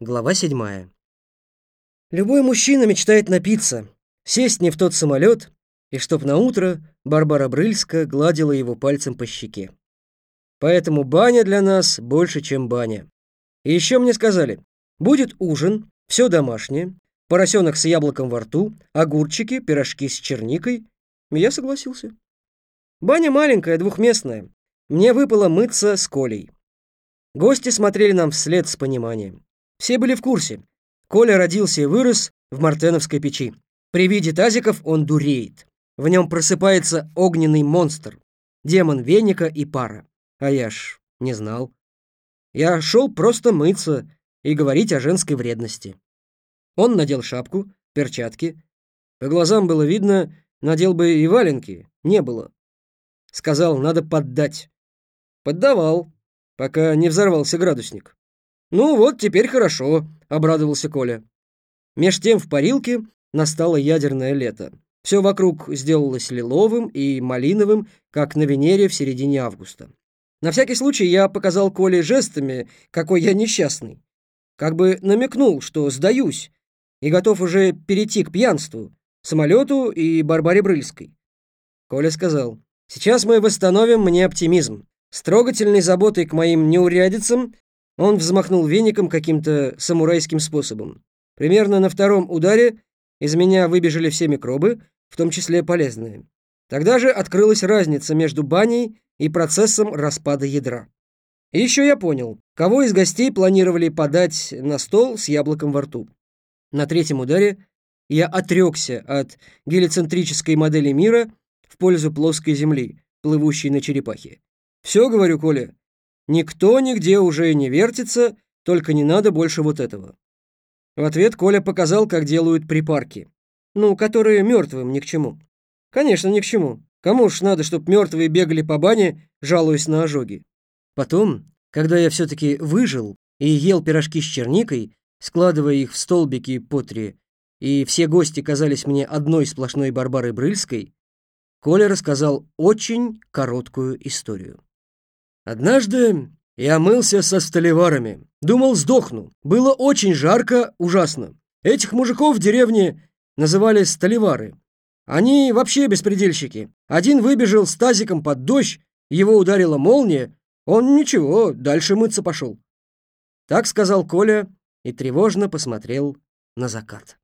Глава седьмая. Любой мужчина мечтает напиться, сесть не в тот самолет, и чтоб на утро Барбара Брыльска гладила его пальцем по щеке. Поэтому баня для нас больше, чем баня. И еще мне сказали, будет ужин, все домашнее, поросенок с яблоком во рту, огурчики, пирожки с черникой. И я согласился. Баня маленькая, двухместная. Мне выпало мыться с Колей. Гости смотрели нам вслед с пониманием. Все были в курсе. Коля родился и вырос в Мартеновской печи. При виде тазиков он дуреет. В нем просыпается огненный монстр, демон веника и пара. А я ж не знал. Я шел просто мыться и говорить о женской вредности. Он надел шапку, перчатки. По глазам было видно, надел бы и валенки. Не было. Сказал, надо поддать. Поддавал, пока не взорвался градусник. «Ну вот, теперь хорошо», — обрадовался Коля. Меж тем в парилке настало ядерное лето. Все вокруг сделалось лиловым и малиновым, как на Венере в середине августа. На всякий случай я показал Коле жестами, какой я несчастный. Как бы намекнул, что сдаюсь и готов уже перейти к пьянству, самолету и Барбаре Брыльской. Коля сказал, «Сейчас мы восстановим мне оптимизм. С трогательной заботой к моим неурядицам он взмахнул веником каким-то самурайским способом. Примерно на втором ударе из меня выбежали все микробы, в том числе полезные. Тогда же открылась разница между баней и процессом распада ядра. И еще я понял, кого из гостей планировали подать на стол с яблоком во рту. На третьем ударе я отрекся от гелицентрической модели мира в пользу плоской земли, плывущей на черепахе. «Все, — говорю, Коля, Никто нигде уже не вертится, только не надо больше вот этого. В ответ Коля показал, как делают припарки. Ну, которые мертвым ни к чему. Конечно, ни к чему. Кому ж надо, чтоб мертвые бегали по бане, жалуясь на ожоги. Потом, когда я все-таки выжил и ел пирожки с черникой, складывая их в столбики по три, и все гости казались мне одной сплошной Барбарой Брыльской, Коля рассказал очень короткую историю. Однажды я мылся со столеварами. Думал, сдохну. Было очень жарко, ужасно. Этих мужиков в деревне называли столевары. Они вообще беспредельщики. Один выбежал с тазиком под дождь, его ударила молния. Он ничего, дальше мыться пошел. Так сказал Коля и тревожно посмотрел на закат.